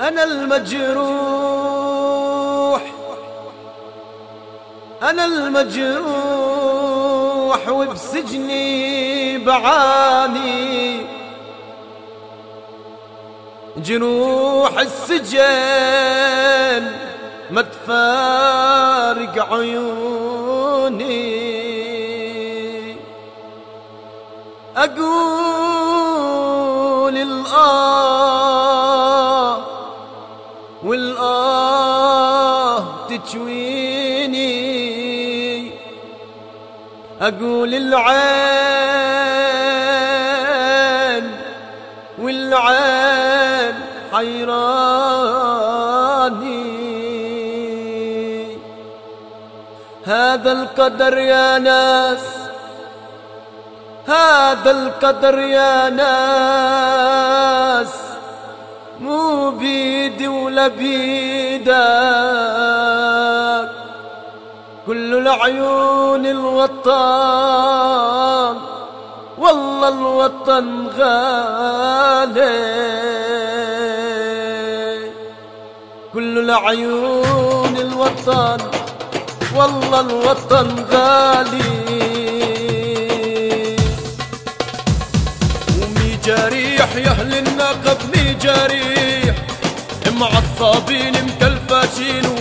أنا المجروح. أنا المجروح وبسجني بعاني. جروح السجن ما تفارق عيوني. أقول والآه تشويني. أقول العين والعين حيراني. هذا القدر يا ناس هذا القدر يا ناس. لبيدك. كل العيون الوطن والله الوطن غالي. كل العيون الوطن والله الوطن غالي. ومي جريح يا أهل النقب مي جريح. معصبين الصابين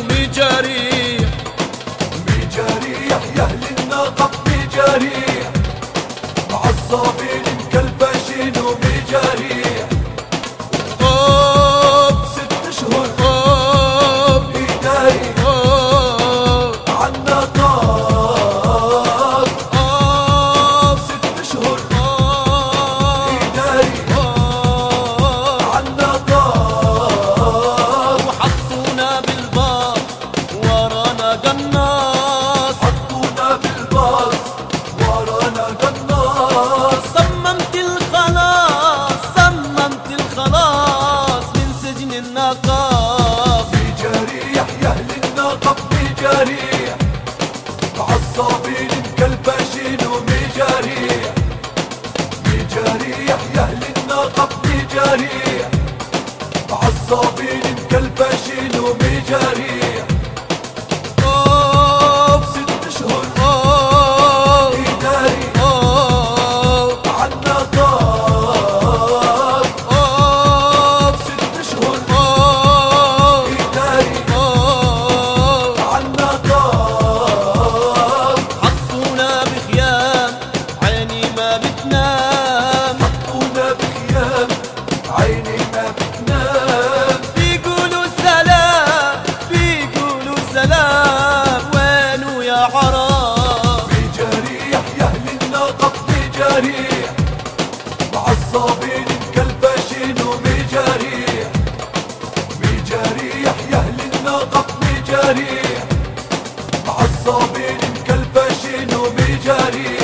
all be معصبين مكلفشين ومجاريح مجاريح يا أهل النقب مجاريح معصبين مكلفشين ومجاريح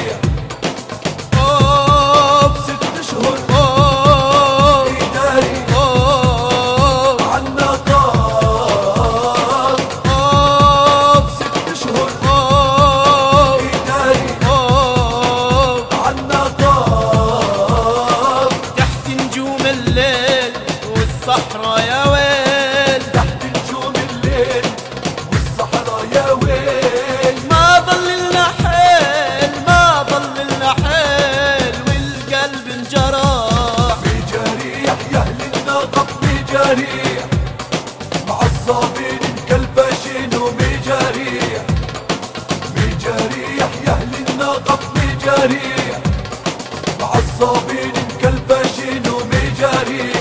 جاري. مع الصابين مكلبشين ومجاري.